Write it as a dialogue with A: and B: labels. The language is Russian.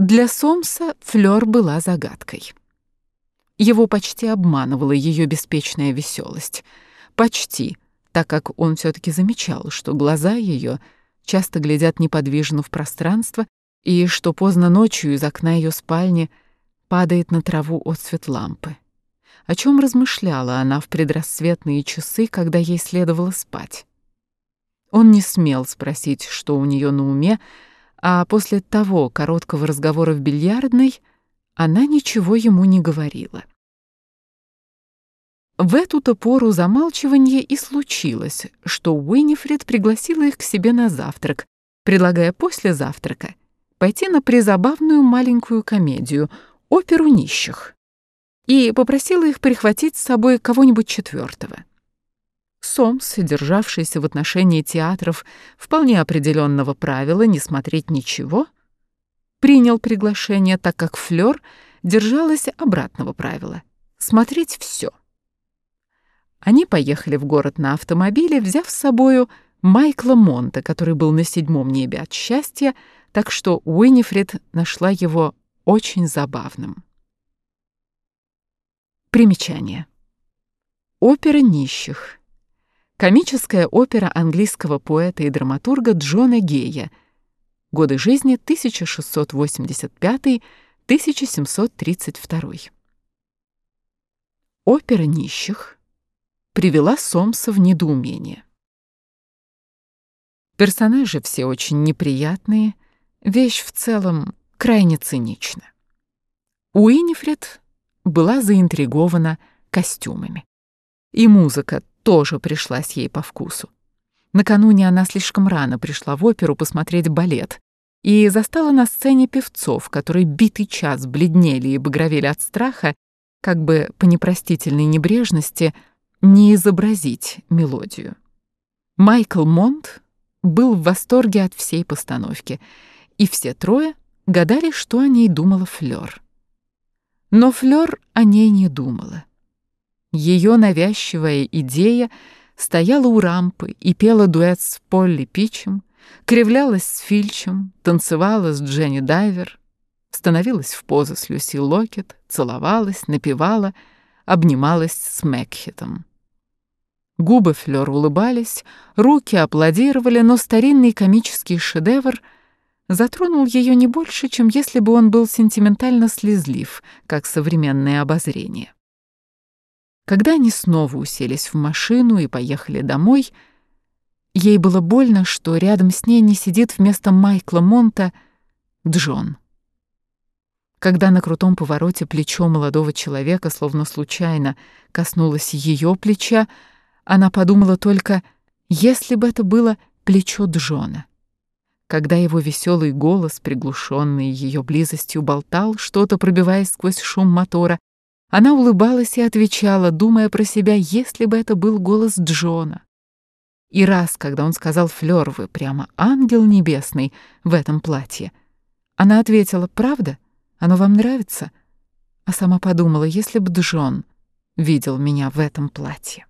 A: Для Сомса Флёр была загадкой. Его почти обманывала ее беспечная веселость. Почти, так как он все-таки замечал, что глаза ее часто глядят неподвижно в пространство и что поздно ночью из окна ее спальни падает на траву отсвет лампы. О чем размышляла она в предрассветные часы, когда ей следовало спать? Он не смел спросить, что у нее на уме, а после того короткого разговора в бильярдной она ничего ему не говорила. В эту-то замалчивания и случилось, что Уинифред пригласила их к себе на завтрак, предлагая после завтрака пойти на призабавную маленькую комедию «Оперу нищих» и попросила их прихватить с собой кого-нибудь четвертого. Сомс, державшийся в отношении театров вполне определенного правила не смотреть ничего, принял приглашение, так как Флёр держалась обратного правила — смотреть все. Они поехали в город на автомобиле, взяв с собою Майкла Монта, который был на седьмом небе от счастья, так что Уинифред нашла его очень забавным. Примечание. Опера нищих. Комическая опера английского поэта и драматурга Джона Гея. Годы жизни 1685-1732. Опера нищих привела Сомса в недоумение. Персонажи все очень неприятные, вещь в целом крайне цинична. Уинифред была заинтригована костюмами. И музыка тоже пришлась ей по вкусу. Накануне она слишком рано пришла в оперу посмотреть балет и застала на сцене певцов, которые битый час бледнели и багровели от страха, как бы по непростительной небрежности — не изобразить мелодию. Майкл Монт был в восторге от всей постановки, и все трое гадали, что о ней думала Флёр. Но Флёр о ней не думала. Ее навязчивая идея стояла у рампы и пела дуэт с Полли Питчем, кривлялась с Фильчем, танцевала с Дженни Дайвер, становилась в позу с Люси Локет, целовалась, напевала, обнималась с Мэкхитом. Губы Флёр улыбались, руки аплодировали, но старинный комический шедевр затронул ее не больше, чем если бы он был сентиментально слезлив, как современное обозрение. Когда они снова уселись в машину и поехали домой, ей было больно, что рядом с ней не сидит вместо Майкла Монта Джон. Когда на крутом повороте плечо молодого человека словно случайно коснулось ее плеча, она подумала только, если бы это было плечо Джона. Когда его веселый голос, приглушенный ее близостью, болтал, что-то пробиваясь сквозь шум мотора, она улыбалась и отвечала, думая про себя, если бы это был голос Джона. И раз, когда он сказал Флёр, вы прямо ангел небесный в этом платье, она ответила, правда? Оно вам нравится? А сама подумала, если бы Джон видел меня в этом платье.